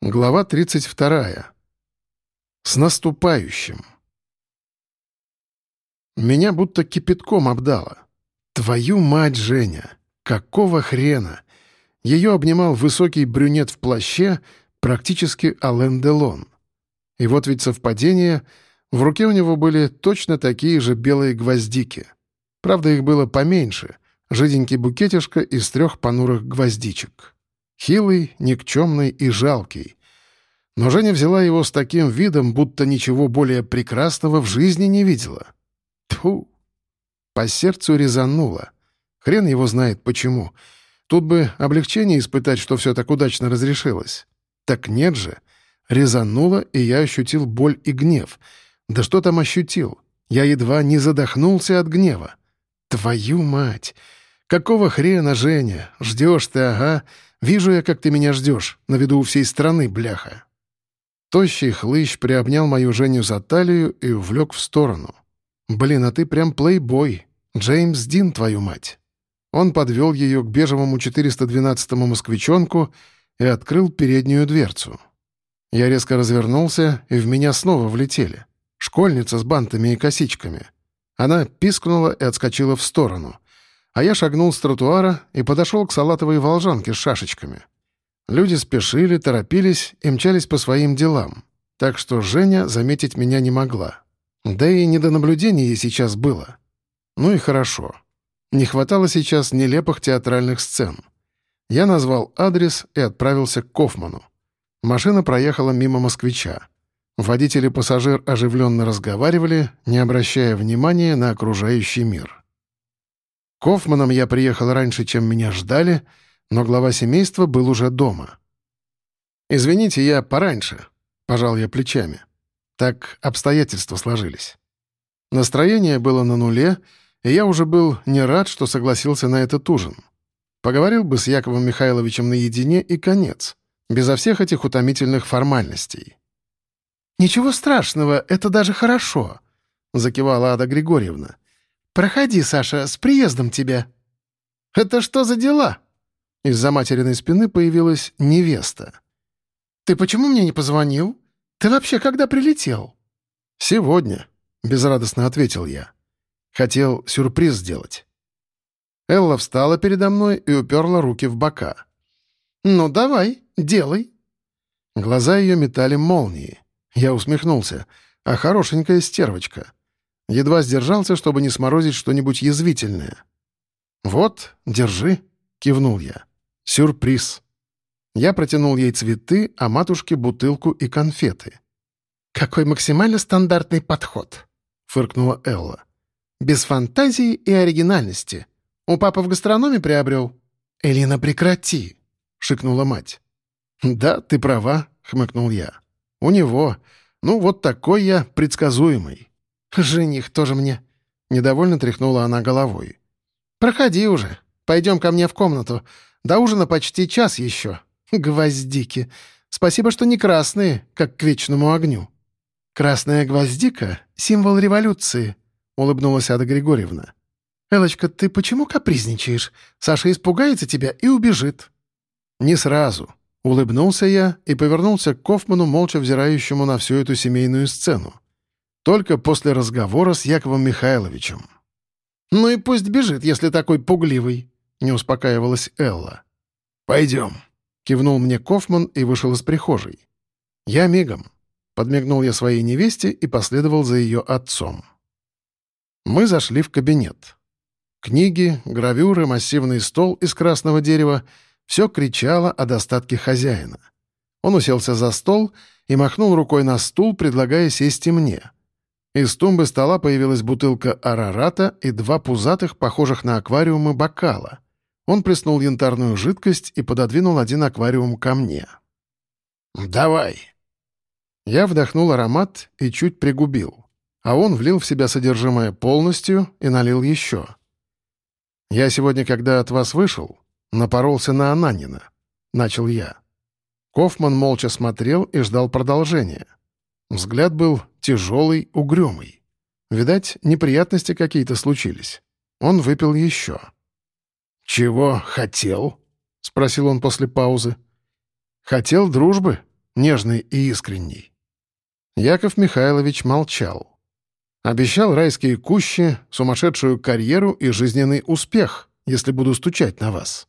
Глава 32. С наступающим. Меня будто кипятком обдало. Твою мать, Женя! Какого хрена? Ее обнимал высокий брюнет в плаще, практически Ален Делон. И вот ведь совпадение, в руке у него были точно такие же белые гвоздики. Правда, их было поменьше, жиденький букетишка из трех понурых гвоздичек. Хилый, никчемный и жалкий. Но Женя взяла его с таким видом, будто ничего более прекрасного в жизни не видела. Тьфу! По сердцу резануло. Хрен его знает почему. Тут бы облегчение испытать, что все так удачно разрешилось. Так нет же. Резануло, и я ощутил боль и гнев. Да что там ощутил? Я едва не задохнулся от гнева. Твою мать! Какого хрена, Женя? Ждешь ты, ага. Вижу я, как ты меня ждешь, на виду у всей страны, бляха». Тощий хлыщ приобнял мою Женю за талию и увлек в сторону. «Блин, а ты прям плейбой. Джеймс Дин, твою мать». Он подвел ее к бежевому 412-му москвичонку и открыл переднюю дверцу. Я резко развернулся, и в меня снова влетели. Школьница с бантами и косичками. Она пискнула и отскочила в сторону — а я шагнул с тротуара и подошел к салатовой волжанке с шашечками. Люди спешили, торопились и мчались по своим делам, так что Женя заметить меня не могла. Да и не до наблюдения ей сейчас было. Ну и хорошо. Не хватало сейчас нелепых театральных сцен. Я назвал адрес и отправился к Кофману. Машина проехала мимо москвича. Водитель и пассажир оживленно разговаривали, не обращая внимания на окружающий мир. Кофманом я приехал раньше, чем меня ждали, но глава семейства был уже дома. «Извините, я пораньше», — пожал я плечами. Так обстоятельства сложились. Настроение было на нуле, и я уже был не рад, что согласился на этот ужин. Поговорил бы с Яковом Михайловичем наедине и конец, безо всех этих утомительных формальностей. «Ничего страшного, это даже хорошо», — закивала Ада Григорьевна. «Проходи, Саша, с приездом тебя». «Это что за дела?» Из-за материной спины появилась невеста. «Ты почему мне не позвонил? Ты вообще когда прилетел?» «Сегодня», — безрадостно ответил я. Хотел сюрприз сделать. Элла встала передо мной и уперла руки в бока. «Ну, давай, делай». Глаза ее метали молнии. Я усмехнулся. «А хорошенькая стервочка. Едва сдержался, чтобы не сморозить что-нибудь язвительное. «Вот, держи», — кивнул я. «Сюрприз». Я протянул ей цветы, а матушке бутылку и конфеты. «Какой максимально стандартный подход», — фыркнула Элла. «Без фантазии и оригинальности. У папы в гастрономе приобрел». «Элина, прекрати», — шикнула мать. «Да, ты права», — хмыкнул я. «У него. Ну, вот такой я предсказуемый». «Жених тоже мне». Недовольно тряхнула она головой. «Проходи уже. Пойдем ко мне в комнату. До ужина почти час еще. Гвоздики. Спасибо, что не красные, как к вечному огню». «Красная гвоздика — символ революции», — улыбнулась Ада Григорьевна. «Элочка, ты почему капризничаешь? Саша испугается тебя и убежит». «Не сразу», — улыбнулся я и повернулся к Кофману, молча взирающему на всю эту семейную сцену. Только после разговора с Яковом Михайловичем. «Ну и пусть бежит, если такой пугливый», — не успокаивалась Элла. «Пойдем», — кивнул мне Кофман и вышел из прихожей. «Я мигом», — подмигнул я своей невесте и последовал за ее отцом. Мы зашли в кабинет. Книги, гравюры, массивный стол из красного дерева — все кричало о достатке хозяина. Он уселся за стол и махнул рукой на стул, предлагая сесть и мне — из тумбы стола появилась бутылка арарата и два пузатых, похожих на аквариумы, бокала. Он плеснул янтарную жидкость и пододвинул один аквариум ко мне. «Давай!» Я вдохнул аромат и чуть пригубил, а он влил в себя содержимое полностью и налил еще. «Я сегодня, когда от вас вышел, напоролся на Ананина», — начал я. Кофман молча смотрел и ждал продолжения. Взгляд был тяжелый, угрюмый. Видать, неприятности какие-то случились. Он выпил еще. «Чего хотел?» — спросил он после паузы. «Хотел дружбы», — нежный и искренний. Яков Михайлович молчал. Обещал райские кущи, сумасшедшую карьеру и жизненный успех, если буду стучать на вас.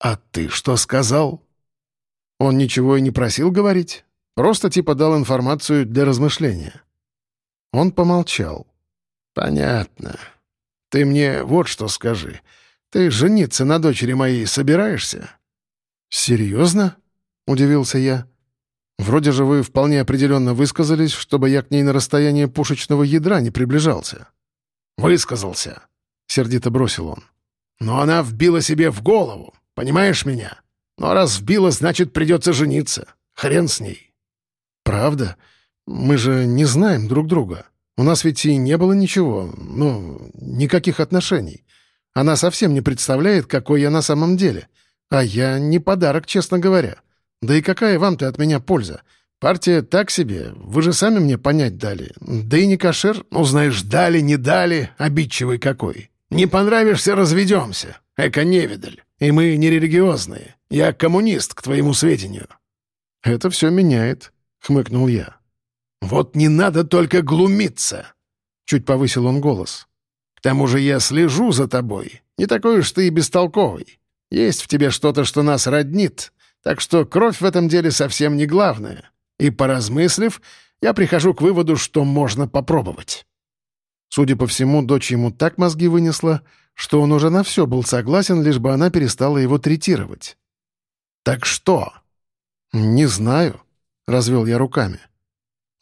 «А ты что сказал?» Он ничего и не просил говорить, просто типа дал информацию для размышления. Он помолчал. «Понятно. Ты мне вот что скажи. Ты жениться на дочери моей собираешься?» «Серьезно?» — удивился я. «Вроде же вы вполне определенно высказались, чтобы я к ней на расстояние пушечного ядра не приближался». «Высказался», — сердито бросил он. «Но она вбила себе в голову, понимаешь меня? Но раз вбила, значит, придется жениться. Хрен с ней». «Правда? Мы же не знаем друг друга. У нас ведь и не было ничего, ну, никаких отношений. Она совсем не представляет, какой я на самом деле. А я не подарок, честно говоря. Да и какая вам-то от меня польза? Партия так себе, вы же сами мне понять дали. Да и не кошер. Ну, знаешь, дали, не дали, обидчивый какой. Не понравишься — разведемся. Эко-невидаль. И мы не религиозные. Я коммунист, к твоему сведению». «Это все меняет», — хмыкнул я. «Вот не надо только глумиться!» Чуть повысил он голос. «К тому же я слежу за тобой. Не такой уж ты и бестолковый. Есть в тебе что-то, что нас роднит, так что кровь в этом деле совсем не главное. И, поразмыслив, я прихожу к выводу, что можно попробовать». Судя по всему, дочь ему так мозги вынесла, что он уже на все был согласен, лишь бы она перестала его третировать. «Так что?» «Не знаю», — развел я руками.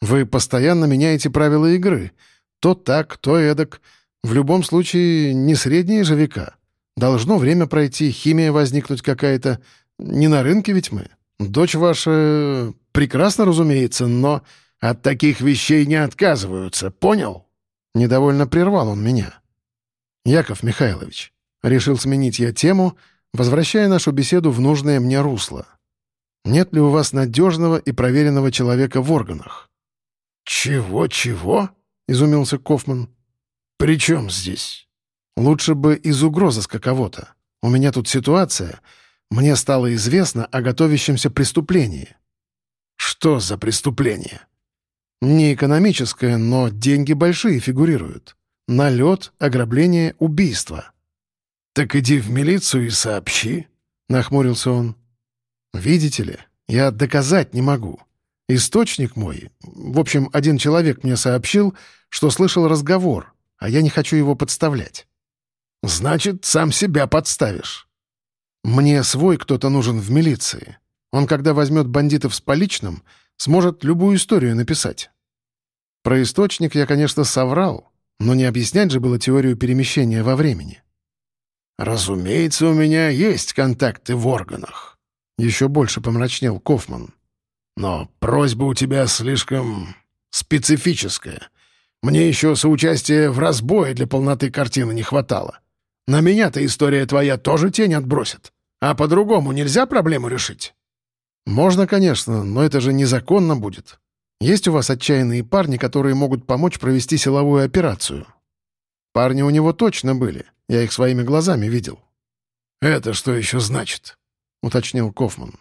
«Вы постоянно меняете правила игры. То так, то эдак. В любом случае, не средние же века. Должно время пройти, химия возникнуть какая-то. Не на рынке ведь мы. Дочь ваша прекрасно, разумеется, но от таких вещей не отказываются, понял?» Недовольно прервал он меня. «Яков Михайлович», — решил сменить я тему, возвращая нашу беседу в нужное мне русло. «Нет ли у вас надежного и проверенного человека в органах?» «Чего-чего?» — изумился Кофман. «При чем здесь?» Лучше бы из угрозыска кого-то. У меня тут ситуация. Мне стало известно о готовящемся преступлении». «Что за преступление?» «Не экономическое, но деньги большие фигурируют. Налет, ограбление, убийство». «Так иди в милицию и сообщи», — нахмурился он. «Видите ли, я доказать не могу. Источник мой, в общем, один человек мне сообщил, что слышал разговор, а я не хочу его подставлять. Значит, сам себя подставишь. Мне свой кто-то нужен в милиции. Он, когда возьмет бандитов с поличным, сможет любую историю написать. Про источник я, конечно, соврал, но не объяснять же было теорию перемещения во времени. «Разумеется, у меня есть контакты в органах», — еще больше помрачнел Кофман. «Но просьба у тебя слишком специфическая. Мне еще соучастия в разбое для полноты картины не хватало. На меня-то история твоя тоже тень отбросит. А по-другому нельзя проблему решить?» «Можно, конечно, но это же незаконно будет. Есть у вас отчаянные парни, которые могут помочь провести силовую операцию?» «Парни у него точно были. Я их своими глазами видел». «Это что еще значит?» — уточнил Кофман.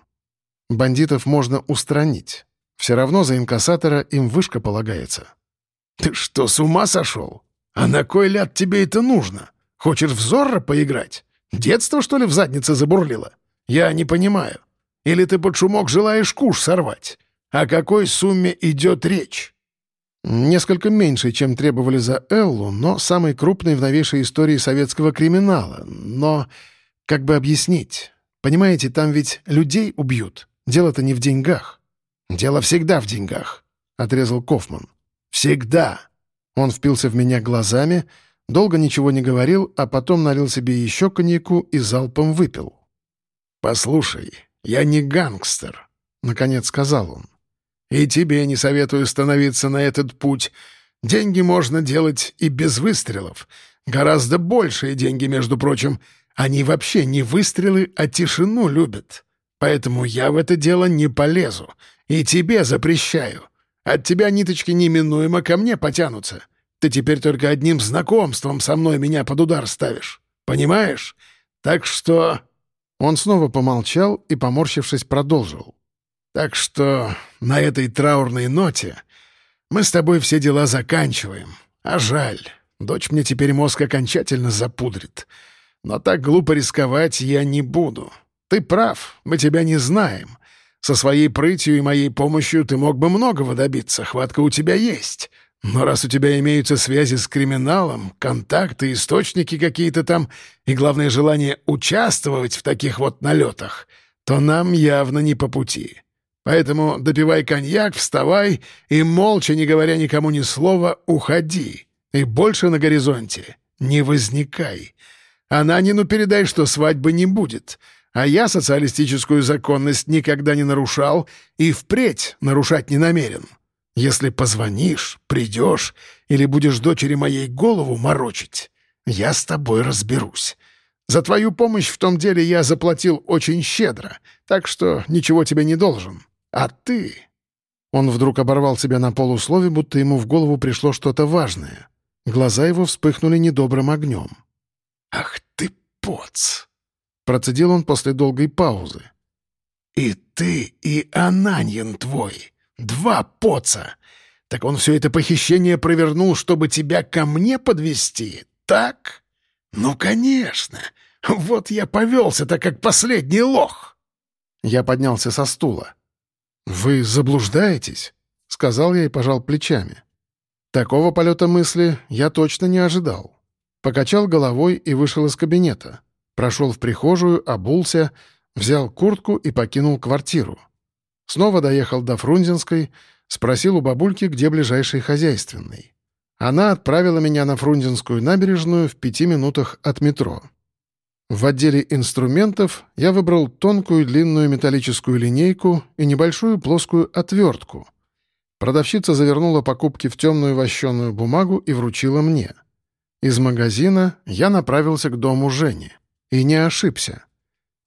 «Бандитов можно устранить. Все равно за инкассатора им вышка полагается». «Ты что, с ума сошел? А на кой ляд тебе это нужно?» Хочешь в Зорро поиграть? Детство, что ли, в заднице забурлило? Я не понимаю. Или ты под шумок желаешь куш сорвать? О какой сумме идет речь?» Несколько меньше, чем требовали за Эллу, но самый крупный в новейшей истории советского криминала. Но, как бы объяснить? Понимаете, там ведь людей убьют. Дело-то не в деньгах. «Дело всегда в деньгах», — отрезал Кофман. «Всегда». Он впился в меня глазами, — Долго ничего не говорил, а потом налил себе еще коньяку и залпом выпил. «Послушай, я не гангстер», — наконец сказал он. «И тебе не советую становиться на этот путь. Деньги можно делать и без выстрелов. Гораздо большие деньги, между прочим. Они вообще не выстрелы, а тишину любят. Поэтому я в это дело не полезу. И тебе запрещаю. От тебя ниточки неминуемо ко мне потянутся. Ты теперь только одним знакомством со мной меня под удар ставишь. Понимаешь? Так что...» Он снова помолчал и, поморщившись, продолжил. Так что на этой траурной ноте мы с тобой все дела заканчиваем. А жаль, дочь мне теперь мозг окончательно запудрит. Но так глупо рисковать я не буду. Ты прав, мы тебя не знаем. Со своей прытью и моей помощью ты мог бы многого добиться, хватка у тебя есть. Но раз у тебя имеются связи с криминалом, контакты, источники какие-то там, и главное желание участвовать в таких вот налетах, то нам явно не по пути. Поэтому допивай коньяк, вставай и, молча, не говоря никому ни слова, уходи. И больше на горизонте не возникай. А Нанину передай, что свадьбы не будет. А я социалистическую законность никогда не нарушал и впредь нарушать не намерен. Если позвонишь, придешь или будешь дочери моей голову морочить, я с тобой разберусь. За твою помощь в том деле я заплатил очень щедро, так что ничего тебе не должен. А ты...» Он вдруг оборвал себя на полуслове, будто ему в голову пришло что-то важное. Глаза его вспыхнули недобрым огнем. «Ах ты, поц!» — процедил он после долгой паузы. «И ты, и Ананьин твой!» Два поца! Так он все это похищение провернул, чтобы тебя ко мне подвести, так? Ну, конечно! Вот я повелся-то, как последний лох!» Я поднялся со стула. «Вы заблуждаетесь?» — сказал я и пожал плечами. Такого полета мысли я точно не ожидал. Покачал головой и вышел из кабинета. Прошел в прихожую, обулся, взял куртку и покинул квартиру. Снова доехал до Фрунзенской, спросил у бабульки, где ближайший хозяйственный. Она отправила меня на Фрунзенскую набережную в пяти минутах от метро. В отделе инструментов я выбрал тонкую длинную металлическую линейку и небольшую плоскую отвертку. Продавщица завернула покупки в темную вощеную бумагу и вручила мне. Из магазина я направился к дому Жени. И не ошибся.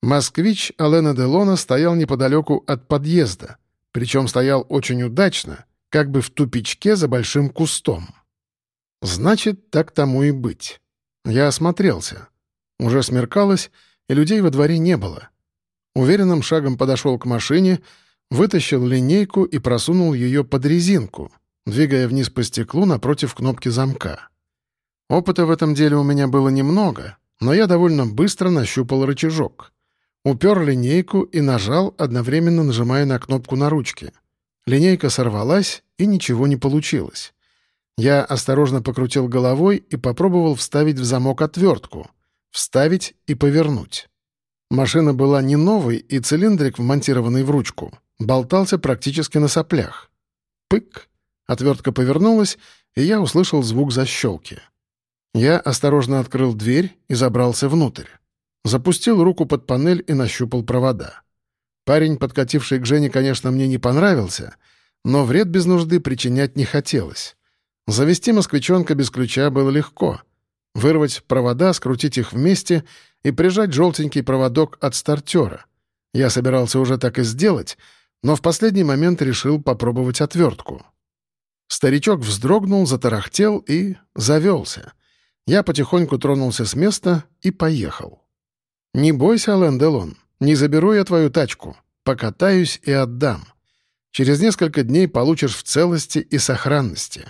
Москвич Алена Делона стоял неподалеку от подъезда, причем стоял очень удачно, как бы в тупичке за большим кустом. Значит, так тому и быть. Я осмотрелся. Уже смеркалось, и людей во дворе не было. Уверенным шагом подошел к машине, вытащил линейку и просунул ее под резинку, двигая вниз по стеклу напротив кнопки замка. Опыта в этом деле у меня было немного, но я довольно быстро нащупал рычажок. Упер линейку и нажал, одновременно нажимая на кнопку на ручке. Линейка сорвалась, и ничего не получилось. Я осторожно покрутил головой и попробовал вставить в замок отвертку. Вставить и повернуть. Машина была не новой, и цилиндрик, вмонтированный в ручку, болтался практически на соплях. Пык! Отвертка повернулась, и я услышал звук защелки. Я осторожно открыл дверь и забрался внутрь. Запустил руку под панель и нащупал провода. Парень, подкативший к Жене, конечно, мне не понравился, но вред без нужды причинять не хотелось. Завести москвичонка без ключа было легко. Вырвать провода, скрутить их вместе и прижать желтенький проводок от стартера. Я собирался уже так и сделать, но в последний момент решил попробовать отвертку. Старичок вздрогнул, затарахтел и завелся. Я потихоньку тронулся с места и поехал. «Не бойся, Ален Делон, не заберу я твою тачку. Покатаюсь и отдам. Через несколько дней получишь в целости и сохранности».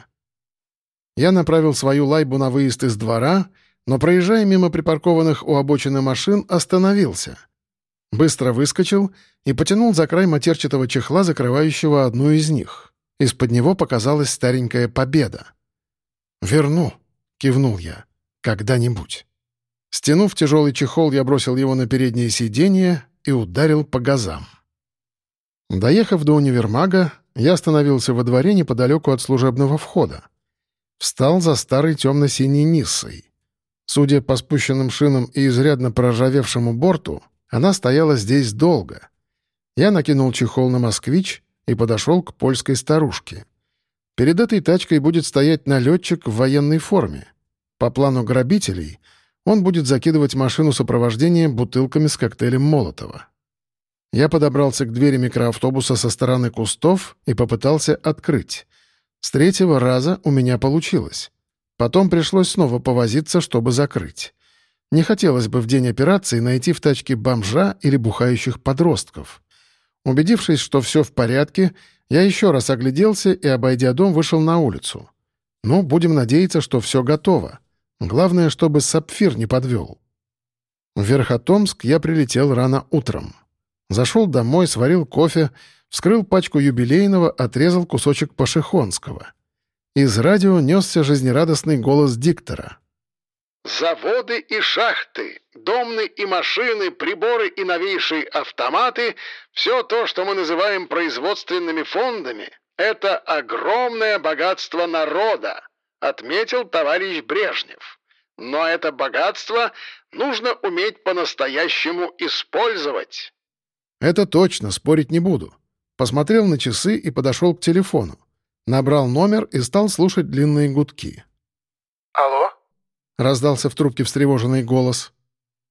Я направил свою лайбу на выезд из двора, но, проезжая мимо припаркованных у обочины машин, остановился. Быстро выскочил и потянул за край матерчатого чехла, закрывающего одну из них. Из-под него показалась старенькая победа. «Верну», — кивнул я, — «когда-нибудь». Стянув тяжелый чехол, я бросил его на переднее сиденье и ударил по газам. Доехав до универмага, я остановился во дворе неподалеку от служебного входа. Встал за старой темно-синей Ниссой. Судя по спущенным шинам и изрядно проржавевшему борту, она стояла здесь долго. Я накинул чехол на «Москвич» и подошел к польской старушке. Перед этой тачкой будет стоять налетчик в военной форме. По плану грабителей — он будет закидывать машину сопровождения бутылками с коктейлем Молотова. Я подобрался к двери микроавтобуса со стороны кустов и попытался открыть. С третьего раза у меня получилось. Потом пришлось снова повозиться, чтобы закрыть. Не хотелось бы в день операции найти в тачке бомжа или бухающих подростков. Убедившись, что все в порядке, я еще раз огляделся и, обойдя дом, вышел на улицу. Ну, будем надеяться, что все готово. Главное, чтобы сапфир не подвел. В Верхотомск я прилетел рано утром. Зашел домой, сварил кофе, вскрыл пачку юбилейного, отрезал кусочек пашихонского. Из радио несся жизнерадостный голос диктора. Заводы и шахты, домны и машины, приборы и новейшие автоматы — все то, что мы называем производственными фондами, это огромное богатство народа, отметил товарищ Брежнев. Но это богатство нужно уметь по-настоящему использовать. Это точно, спорить не буду. Посмотрел на часы и подошел к телефону. Набрал номер и стал слушать длинные гудки. «Алло?» — раздался в трубке встревоженный голос.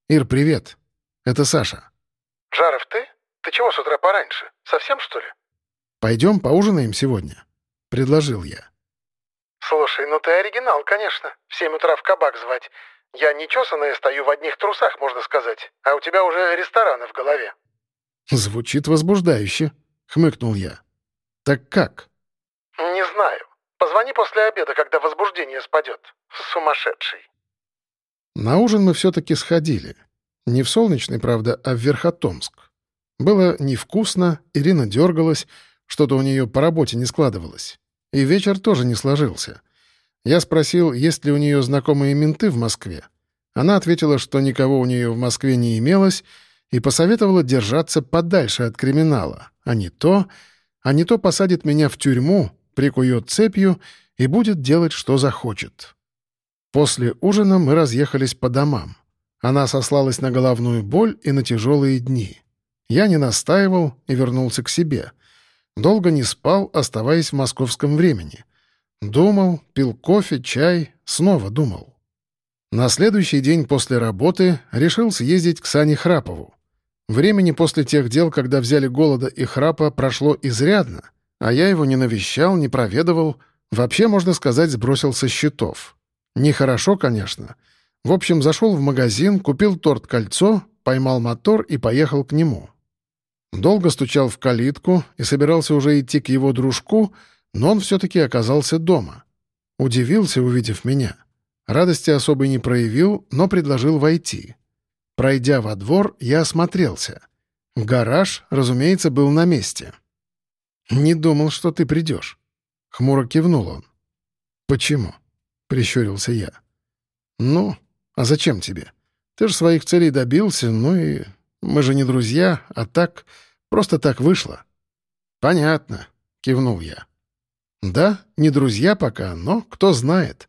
«Ир, привет. Это Саша». «Жаров, ты? Ты чего с утра пораньше? Совсем, что ли?» «Пойдем поужинаем сегодня», — предложил я. «Слушай, ну ты оригинал, конечно. В семь утра в кабак звать. Я нечесанная стою в одних трусах, можно сказать, а у тебя уже рестораны в голове». «Звучит возбуждающе», — хмыкнул я. «Так как?» «Не знаю. Позвони после обеда, когда возбуждение спадет. Сумасшедший». На ужин мы все-таки сходили. Не в Солнечный, правда, а в Верхотомск. Было невкусно, Ирина дергалась, что-то у нее по работе не складывалось. И вечер тоже не сложился. Я спросил, есть ли у нее знакомые менты в Москве. Она ответила, что никого у нее в Москве не имелось, и посоветовала держаться подальше от криминала, а не то... А не то посадит меня в тюрьму, прикует цепью и будет делать, что захочет. После ужина мы разъехались по домам. Она сослалась на головную боль и на тяжелые дни. Я не настаивал и вернулся к себе. Долго не спал, оставаясь в московском времени. Думал, пил кофе, чай, снова думал. На следующий день после работы решил съездить к Сане Храпову. Времени после тех дел, когда взяли голода и храпа, прошло изрядно, а я его не навещал, не проведывал, вообще, можно сказать, сбросил со счетов. Нехорошо, конечно. В общем, зашел в магазин, купил торт-кольцо, поймал мотор и поехал к нему. Долго стучал в калитку и собирался уже идти к его дружку, но он все-таки оказался дома. Удивился, увидев меня. Радости особой не проявил, но предложил войти. Пройдя во двор, я осмотрелся. Гараж, разумеется, был на месте. «Не думал, что ты придешь», — хмуро кивнул он. «Почему?» прищурился я. «Ну, а зачем тебе? Ты же своих целей добился, ну и... Мы же не друзья, а так... Просто так вышло». «Понятно», — кивнул я. «Да, не друзья пока, но кто знает.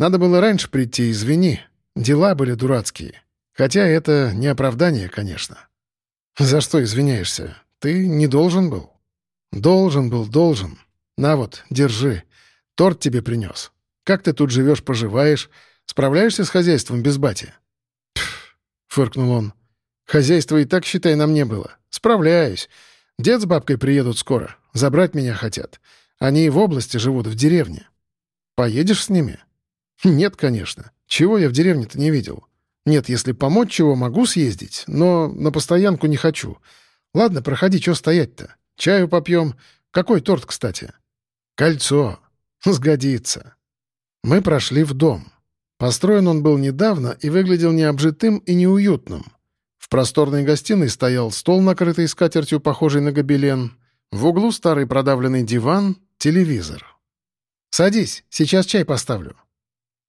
Надо было раньше прийти, извини. Дела были дурацкие. Хотя это не оправдание, конечно». «За что извиняешься? Ты не должен был?» «Должен был, должен. На вот, держи. Торт тебе принес. Как ты тут живешь, поживаешь? Справляешься с хозяйством без бати?» «Пф», — фыркнул он. «Хозяйство и так, считай, на мне было. Справляюсь. Дед с бабкой приедут скоро. Забрать меня хотят. Они в области живут, в деревне. Поедешь с ними?» «Нет, конечно. Чего я в деревне-то не видел? Нет, если помочь чего, могу съездить, но на постоянку не хочу. Ладно, проходи, что стоять-то? Чаю попьем. Какой торт, кстати?» «Кольцо. Сгодится». Мы прошли в дом. Построен он был недавно и выглядел необжитым и неуютным. В просторной гостиной стоял стол, накрытый скатертью, похожий на гобелен. В углу старый продавленный диван, телевизор. «Садись, сейчас чай поставлю».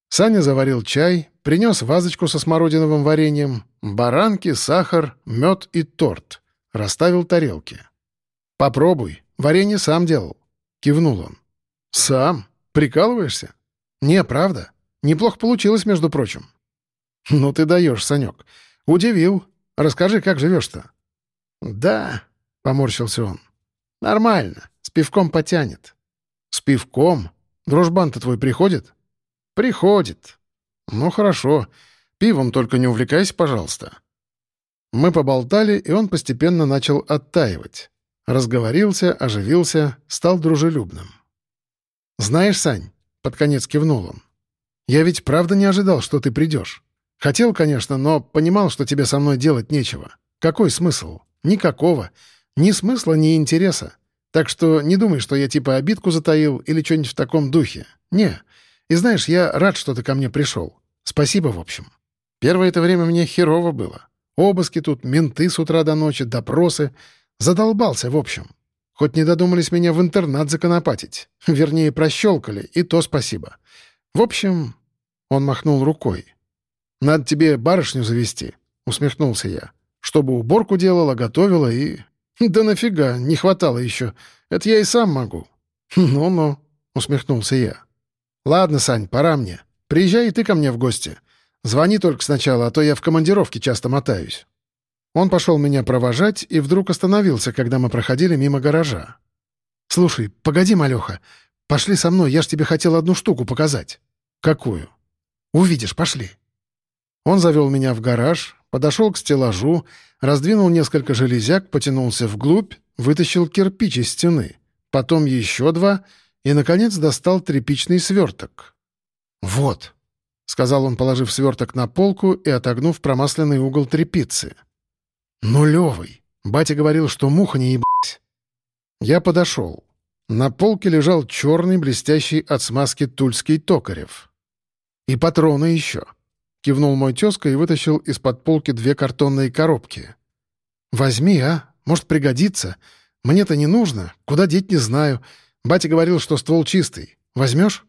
Саня заварил чай, принес вазочку со смородиновым вареньем, баранки, сахар, мед и торт. Расставил тарелки. «Попробуй, варенье сам делал», — кивнул он. «Сам? Прикалываешься?» «Не, правда. Неплохо получилось, между прочим». «Ну ты даешь, Санек. Удивил. Расскажи, как живешь-то?» «Да», — поморщился он. «Нормально. С пивком потянет». «С пивком? Дружбан-то твой приходит?» «Приходит». «Ну хорошо. Пивом только не увлекайся, пожалуйста». Мы поболтали, и он постепенно начал оттаивать. Разговорился, оживился, стал дружелюбным. «Знаешь, Сань, под конец кивнул он. «Я ведь правда не ожидал, что ты придешь. Хотел, конечно, но понимал, что тебе со мной делать нечего. Какой смысл? Никакого. Ни смысла, ни интереса. Так что не думай, что я типа обидку затаил или что-нибудь в таком духе. Не. И знаешь, я рад, что ты ко мне пришел. Спасибо, в общем. Первое это время мне херово было. Обыски тут, менты с утра до ночи, допросы. Задолбался, в общем. Хоть не додумались меня в интернат законопатить. Вернее, прощелкали, и то спасибо. В общем, он махнул рукой. «Надо тебе барышню завести», — усмехнулся я. «Чтобы уборку делала, готовила и...» «Да нафига, не хватало еще. Это я и сам могу». «Ну-ну», — усмехнулся я. «Ладно, Сань, пора мне. Приезжай и ты ко мне в гости. Звони только сначала, а то я в командировке часто мотаюсь». Он пошел меня провожать и вдруг остановился, когда мы проходили мимо гаража. «Слушай, погоди, малеха. Пошли со мной, я ж тебе хотел одну штуку показать». «Какую?» «Увидишь, пошли». Он завел меня в гараж, подошел к стеллажу, раздвинул несколько железяк, потянулся вглубь, вытащил кирпич из стены, потом еще два и, наконец, достал тряпичный сверток. «Вот», — сказал он, положив сверток на полку и отогнув промасленный угол тряпицы. «Нулевый. Батя говорил, что муха не ебать». Я подошел. На полке лежал черный, блестящий от смазки тульский токарев. «И патроны еще», — кивнул мой тезка и вытащил из-под полки две картонные коробки. «Возьми, а? Может, пригодится. Мне-то не нужно. Куда деть не знаю. Батя говорил, что ствол чистый. Возьмешь?»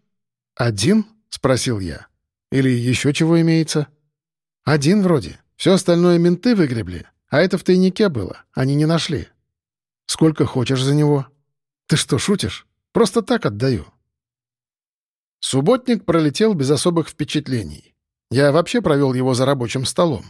«Один?» — спросил я. «Или еще чего имеется?» «Один вроде. Все остальное менты выгребли. А это в тайнике было, они не нашли. Сколько хочешь за него? Ты что, шутишь? Просто так отдаю. Субботник пролетел без особых впечатлений. Я вообще провел его за рабочим столом.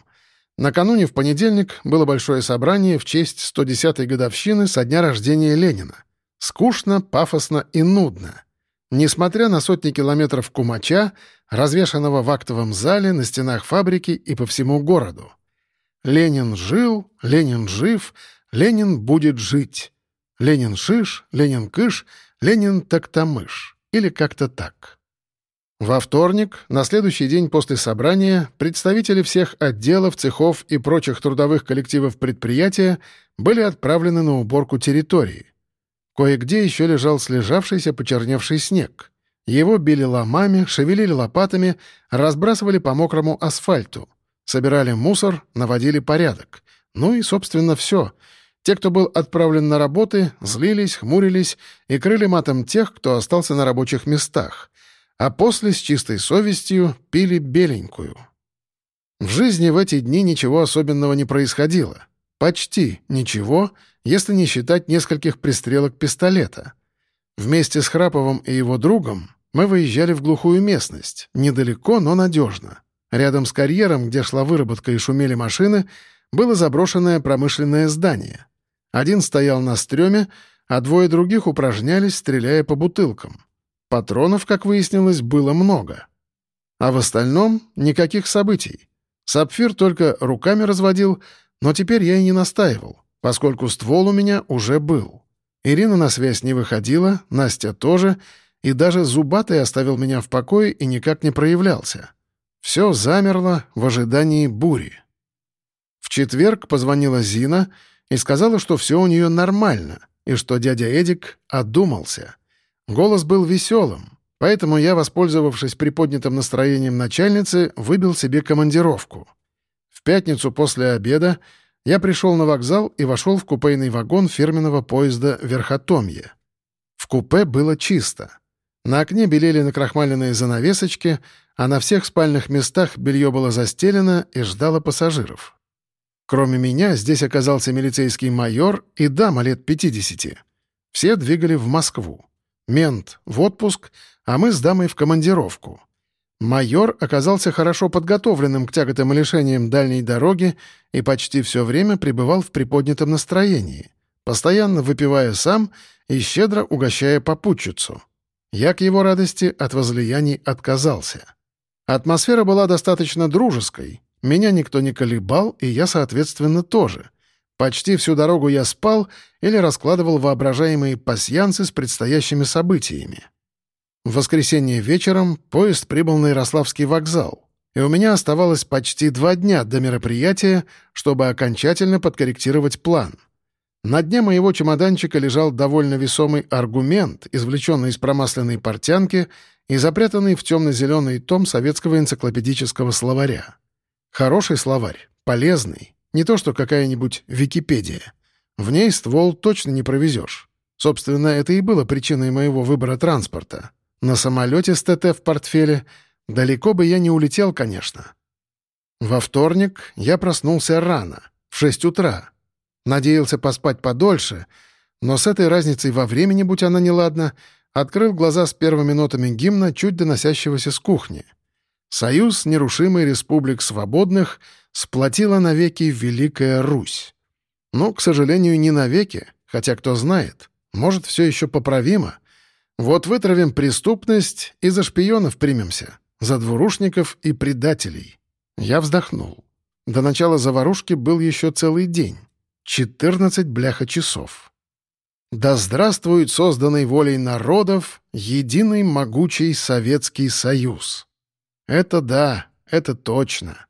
Накануне в понедельник было большое собрание в честь 110-й годовщины со дня рождения Ленина. Скучно, пафосно и нудно. Несмотря на сотни километров кумача, развешанного в актовом зале, на стенах фабрики и по всему городу. Ленин жил, Ленин жив, Ленин будет жить. Ленин шиш, Ленин кыш, Ленин тактамыш. Или как-то так. Во вторник, на следующий день после собрания, представители всех отделов, цехов и прочих трудовых коллективов предприятия были отправлены на уборку территории. Кое-где еще лежал слежавшийся почерневший снег. Его били ломами, шевелили лопатами, разбрасывали по мокрому асфальту. Собирали мусор, наводили порядок. Ну и, собственно, все. Те, кто был отправлен на работы, злились, хмурились и крыли матом тех, кто остался на рабочих местах. А после с чистой совестью пили беленькую. В жизни в эти дни ничего особенного не происходило. Почти ничего, если не считать нескольких пристрелок пистолета. Вместе с Храповым и его другом мы выезжали в глухую местность, недалеко, но надежно. Рядом с карьером, где шла выработка и шумели машины, было заброшенное промышленное здание. Один стоял на стреме, а двое других упражнялись, стреляя по бутылкам. Патронов, как выяснилось, было много. А в остальном — никаких событий. Сапфир только руками разводил, но теперь я и не настаивал, поскольку ствол у меня уже был. Ирина на связь не выходила, Настя тоже, и даже Зубатый оставил меня в покое и никак не проявлялся. Все замерло в ожидании бури. В четверг позвонила Зина и сказала, что все у нее нормально, и что дядя Эдик одумался. Голос был веселым, поэтому я, воспользовавшись приподнятым настроением начальницы, выбил себе командировку. В пятницу после обеда я пришел на вокзал и вошел в купейный вагон фирменного поезда «Верхотомье». В купе было чисто. На окне белели накрахмаленные занавесочки, а на всех спальных местах белье было застелено и ждало пассажиров. Кроме меня, здесь оказался милицейский майор и дама лет 50. Все двигали в Москву. Мент в отпуск, а мы с дамой в командировку. Майор оказался хорошо подготовленным к тяготам и лишениям дальней дороги и почти все время пребывал в приподнятом настроении, постоянно выпивая сам и щедро угощая попутчицу. Я к его радости от возлияний отказался. Атмосфера была достаточно дружеской. Меня никто не колебал, и я, соответственно, тоже. Почти всю дорогу я спал или раскладывал воображаемые пасьянцы с предстоящими событиями. В воскресенье вечером поезд прибыл на Ярославский вокзал, и у меня оставалось почти два дня до мероприятия, чтобы окончательно подкорректировать план. На дне моего чемоданчика лежал довольно весомый аргумент, извлеченный из промасленной портянки и запрятанный в темно-зеленый том советского энциклопедического словаря. Хороший словарь, полезный, не то что какая-нибудь Википедия. В ней ствол точно не провезешь. Собственно, это и было причиной моего выбора транспорта. На самолете с ТТ в портфеле далеко бы я не улетел, конечно. Во вторник я проснулся рано, в 6 утра. Надеялся поспать подольше, но с этой разницей во времени, будь она неладна, открыл глаза с первыми нотами гимна, чуть доносящегося с кухни. Союз нерушимый республик свободных сплотила навеки Великая Русь. Ну, к сожалению, не навеки, хотя кто знает, может, все еще поправимо. Вот вытравим преступность и за шпионов примемся, за двурушников и предателей. Я вздохнул. До начала заварушки был еще целый день. 14 бляха часов. Да здравствует созданный волей народов единый могучий Советский Союз. Это да, это точно.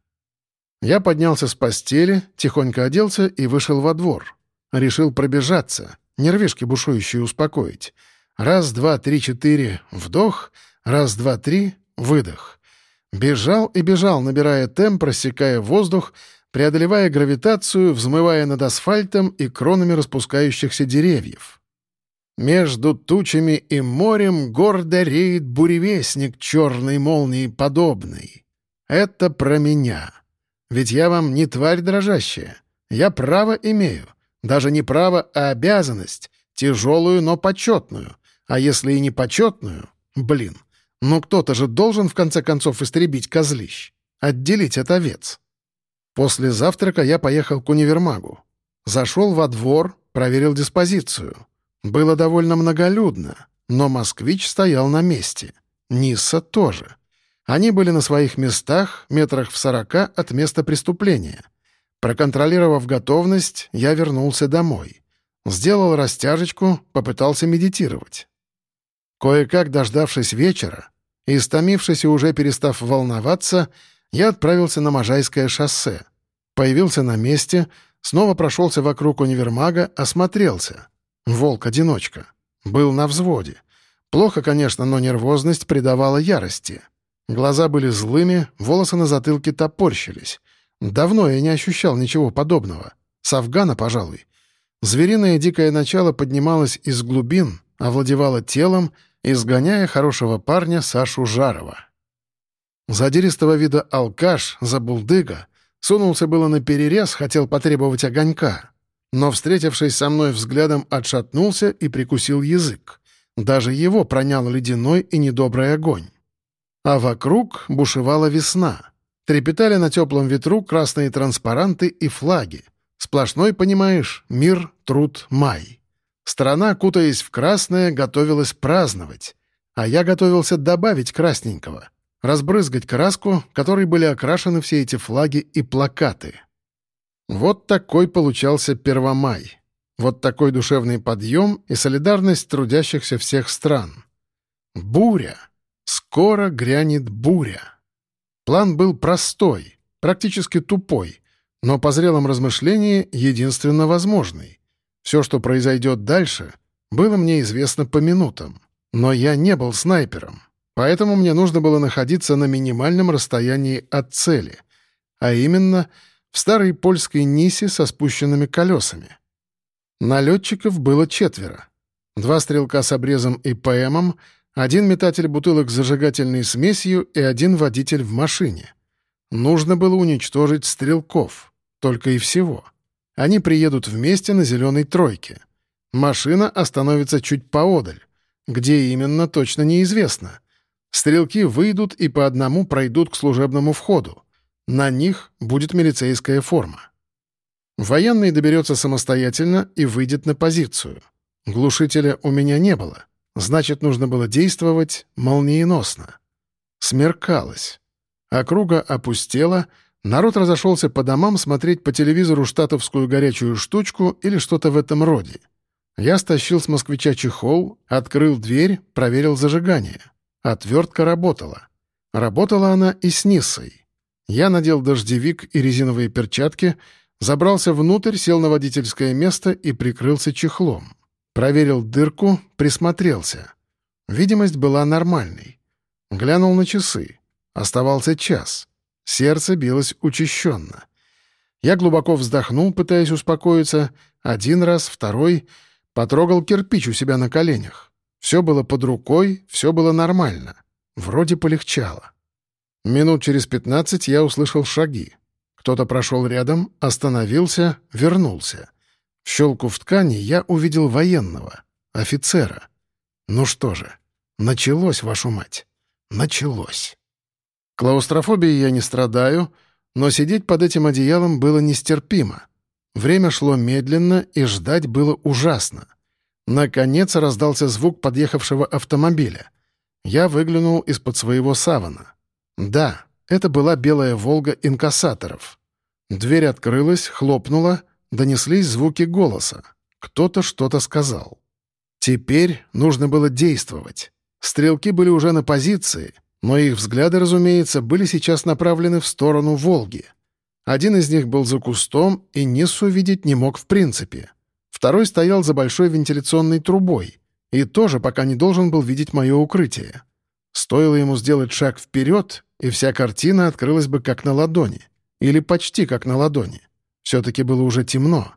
Я поднялся с постели, тихонько оделся и вышел во двор. Решил пробежаться, нервишки бушующие успокоить. Раз, два, три, четыре — вдох, раз, два, три — выдох. Бежал и бежал, набирая темп, рассекая воздух, преодолевая гравитацию, взмывая над асфальтом и кронами распускающихся деревьев. Между тучами и морем гордо реет буревестник черной молнии подобный. Это про меня. Ведь я вам не тварь дрожащая. Я право имею. Даже не право, а обязанность. Тяжелую, но почетную. А если и не почетную, блин, ну кто-то же должен в конце концов истребить козлищ. Отделить от овец. После завтрака я поехал к универмагу. Зашел во двор, проверил диспозицию. Было довольно многолюдно, но москвич стоял на месте. Нисса тоже. Они были на своих местах, метрах в сорока от места преступления. Проконтролировав готовность, я вернулся домой. Сделал растяжечку, попытался медитировать. Кое-как дождавшись вечера истомившись и уже перестав волноваться, я отправился на Можайское шоссе. Появился на месте, снова прошелся вокруг универмага, осмотрелся. Волк-одиночка. Был на взводе. Плохо, конечно, но нервозность придавала ярости. Глаза были злыми, волосы на затылке топорщились. Давно я не ощущал ничего подобного. С Афгана, пожалуй. Звериное дикое начало поднималось из глубин, овладевало телом, изгоняя хорошего парня Сашу Жарова. Задиристого вида алкаш, забулдыга, сунулся было на перерез, хотел потребовать огонька. Но, встретившись со мной взглядом, отшатнулся и прикусил язык. Даже его пронял ледяной и недобрый огонь. А вокруг бушевала весна. Трепетали на теплом ветру красные транспаранты и флаги. Сплошной, понимаешь, мир, труд, май. Страна, кутаясь в красное, готовилась праздновать. А я готовился добавить красненького. Разбрызгать краску, которой были окрашены все эти флаги и плакаты. Вот такой получался Первомай. Вот такой душевный подъем и солидарность трудящихся всех стран. Буря. Скоро грянет буря. План был простой, практически тупой, но по зрелом размышлении единственно возможный. Все, что произойдет дальше, было мне известно по минутам. Но я не был снайпером, поэтому мне нужно было находиться на минимальном расстоянии от цели, а именно в старой польской Нисе со спущенными колесами. Налетчиков было четверо. Два стрелка с обрезом и ПМом — один метатель бутылок с зажигательной смесью и один водитель в машине. Нужно было уничтожить стрелков. Только и всего. Они приедут вместе на зеленой тройке. Машина остановится чуть поодаль. Где именно, точно неизвестно. Стрелки выйдут и по одному пройдут к служебному входу. На них будет милицейская форма. Военный доберется самостоятельно и выйдет на позицию. Глушителя у меня не было. Значит, нужно было действовать молниеносно. Смеркалось. Округа опустела, народ разошелся по домам смотреть по телевизору штатовскую горячую штучку или что-то в этом роде. Я стащил с москвича чехол, открыл дверь, проверил зажигание. Отвертка работала. Работала она и с Ниссой. Я надел дождевик и резиновые перчатки, Забрался внутрь, сел на водительское место и прикрылся чехлом. Проверил дырку, присмотрелся. Видимость была нормальной. Глянул на часы. Оставался час. Сердце билось учащенно. Я глубоко вздохнул, пытаясь успокоиться. Один раз, второй. Потрогал кирпич у себя на коленях. Все было под рукой, все было нормально. Вроде полегчало. Минут через пятнадцать я услышал шаги. Кто-то прошел рядом, остановился, вернулся. В щелку в ткани я увидел военного, офицера. Ну что же, началось, вашу мать. Началось. Клаустрофобией я не страдаю, но сидеть под этим одеялом было нестерпимо. Время шло медленно, и ждать было ужасно. Наконец раздался звук подъехавшего автомобиля. Я выглянул из-под своего савана. Да, это была белая «Волга» инкассаторов. Дверь открылась, хлопнула, донеслись звуки голоса. Кто-то что-то сказал. Теперь нужно было действовать. Стрелки были уже на позиции, но их взгляды, разумеется, были сейчас направлены в сторону «Волги». Один из них был за кустом и Ниссу видеть не мог в принципе. Второй стоял за большой вентиляционной трубой и тоже пока не должен был видеть мое укрытие. Стоило ему сделать шаг вперед, и вся картина открылась бы как на ладони. Или почти как на ладони. Все-таки было уже темно.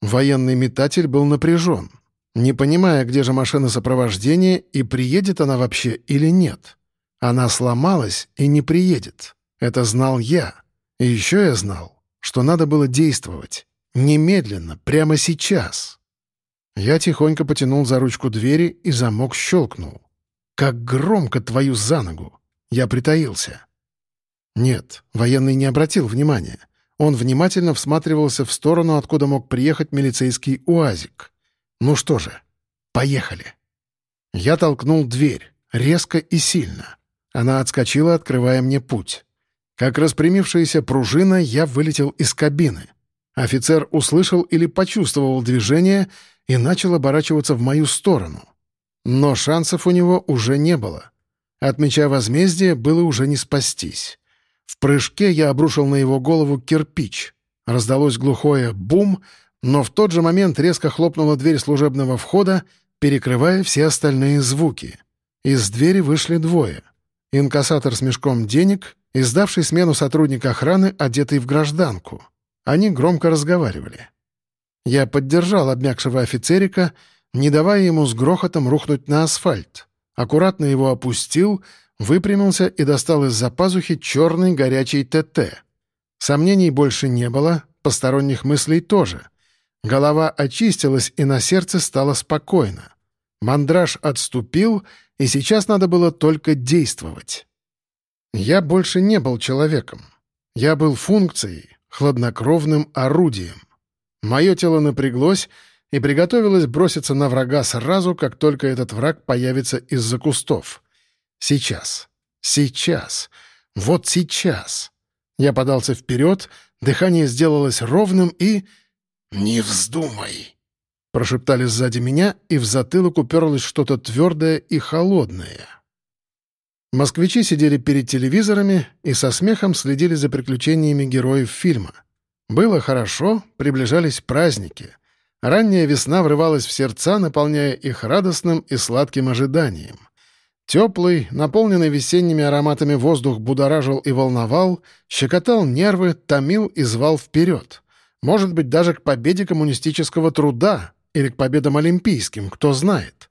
Военный метатель был напряжен, не понимая, где же машина сопровождения и приедет она вообще или нет. Она сломалась и не приедет. Это знал я. И еще я знал, что надо было действовать. Немедленно, прямо сейчас. Я тихонько потянул за ручку двери, и замок щелкнул. Как громко твою за ногу! Я притаился. Нет, военный не обратил внимания. Он внимательно всматривался в сторону, откуда мог приехать милицейский УАЗик. Ну что же, поехали. Я толкнул дверь, резко и сильно. Она отскочила, открывая мне путь. Как распрямившаяся пружина, я вылетел из кабины. Офицер услышал или почувствовал движение и начал оборачиваться в мою сторону. Но шансов у него уже не было. От меча возмездия было уже не спастись. В прыжке я обрушил на его голову кирпич. Раздалось глухое «бум», но в тот же момент резко хлопнула дверь служебного входа, перекрывая все остальные звуки. Из двери вышли двое. Инкассатор с мешком денег и сдавший смену сотрудник охраны, одетый в гражданку. Они громко разговаривали. Я поддержал обмякшего офицерика, не давая ему с грохотом рухнуть на асфальт. Аккуратно его опустил, выпрямился и достал из-за пазухи черный горячий ТТ. Сомнений больше не было, посторонних мыслей тоже. Голова очистилась, и на сердце стало спокойно. Мандраж отступил, и сейчас надо было только действовать. Я больше не был человеком. Я был функцией, хладнокровным орудием. Мое тело напряглось и приготовилось броситься на врага сразу, как только этот враг появится из-за кустов. Сейчас. Сейчас. Вот сейчас. Я подался вперед, дыхание сделалось ровным и... «Не вздумай!» Прошептали сзади меня, и в затылок уперлось что-то твердое и холодное. Москвичи сидели перед телевизорами и со смехом следили за приключениями героев фильма. Было хорошо, приближались праздники. Ранняя весна врывалась в сердца, наполняя их радостным и сладким ожиданием. Теплый, наполненный весенними ароматами воздух будоражил и волновал, щекотал нервы, томил и звал вперед. Может быть, даже к победе коммунистического труда или к победам олимпийским, кто знает.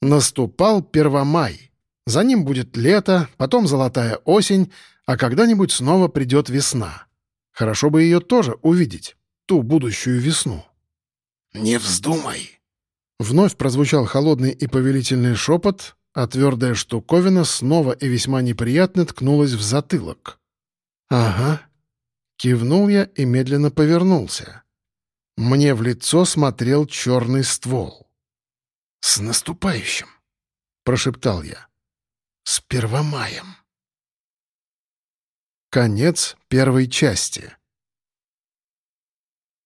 Наступал Первомай. За ним будет лето, потом золотая осень, а когда-нибудь снова придет весна. Хорошо бы ее тоже увидеть, ту будущую весну. «Не вздумай!» Вновь прозвучал холодный и повелительный шепот, а твердая штуковина снова и весьма неприятно ткнулась в затылок. «Ага, Кивнул я и медленно повернулся. Мне в лицо смотрел черный ствол. «С наступающим!» — прошептал я. «С Первомаем!» Конец первой части.